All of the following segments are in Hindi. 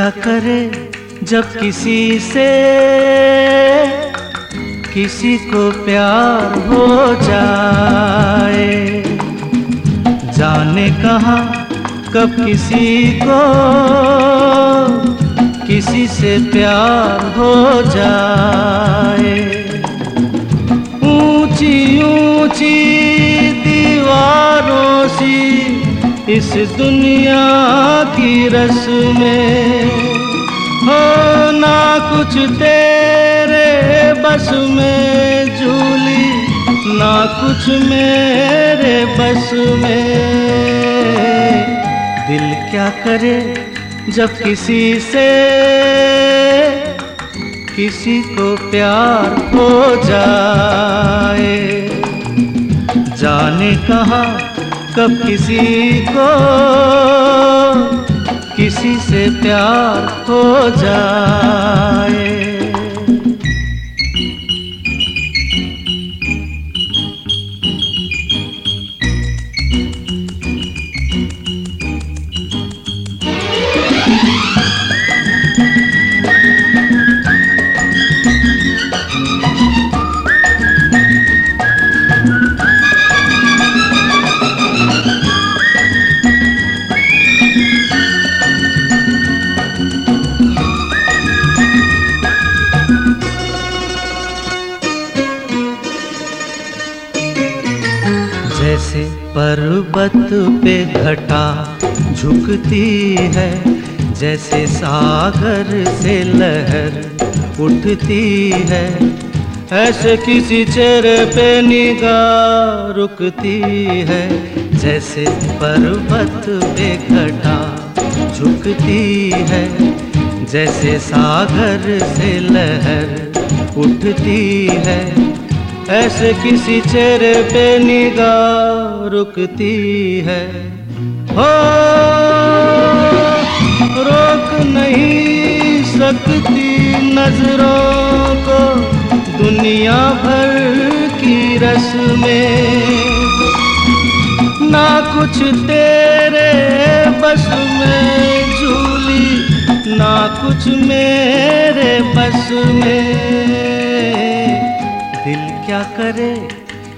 क्या करे जब किसी से किसी को प्यार हो जाए? जाने कहा, कब किसी को किसी से प्यार हो जाए? ऊँची ऊँची दीवारों सी इस दुनिया की रस्में हो ना कुछ तेरे बस में झूली, ना कुछ मेरे बस में। दिल क्या करे जब किसी से, किसी को प्यार हो जाए? जाने कहा कब किसी को किसी से प्यार हो जाए। पर्वत पे घटा झुकती है, जैसे सागर से लहर उठती है। ऐसे किसी चेहरे पे निगाह रुकती है, जैसे पर्वत पे घटा झुकती है, जैसे सागर से लहर उठती है। ऐसे किसी चेहरे पे निगाह रुकती है। हो, रोक नहीं सकती नज़रों को दुनिया भर की रस्में। ना कुछ तेरे बस में झूली, ना कुछ मेरे बस में। दिल क्या करे?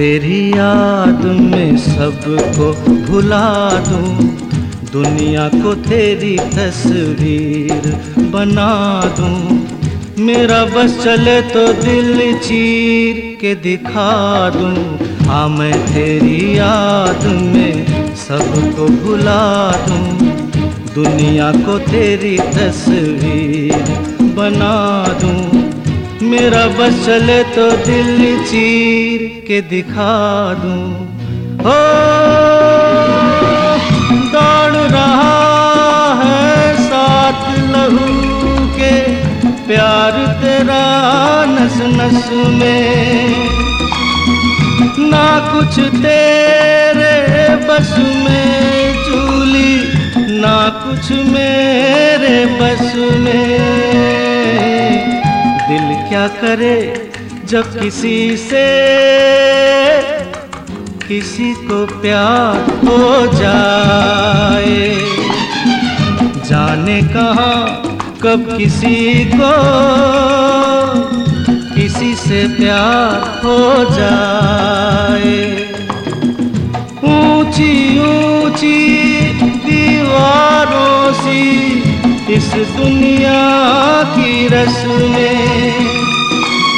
तेरी याद में सबको भुला दूँ। दुनिया को तेरी तस्वीर बना दूँ। मेरा बस चले तो दिल चीर के दिखा दूँ। हाँ मैं तेरी याद में सबको भुला दूँ। दुनिया को तेरी तस्वीर बना दूँ। मेरा बस चले तो दिल चीर के दिखा दूँ। हो, दौड़ रहा है साथ लहू के, प्यार तेरा नस नस में। ना कुछ तेरे बस में चूली ना कुछ मेरे बस में। दिल क्या करे जब किसी से किसी को प्यार हो जाए? जाने कहा, कब किसी को किसी से प्यार हो जाए? ऊँची ऊँची दीवारों सी इस दुनिया की रस्में।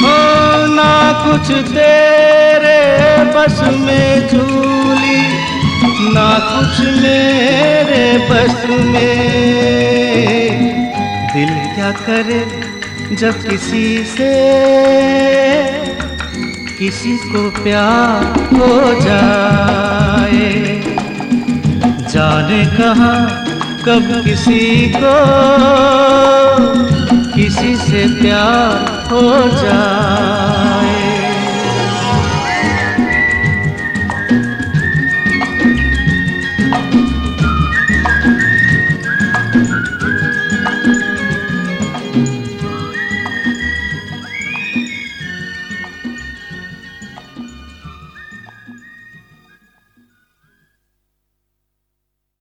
हो, ना कुछ तेरे बस में झूली, ना कुछ मेरे बस में। दिल क्या करे जब किसी से, किसी को प्यार हो जाए। जाने कहा कब किसी को किसी से प्यार हो जाए।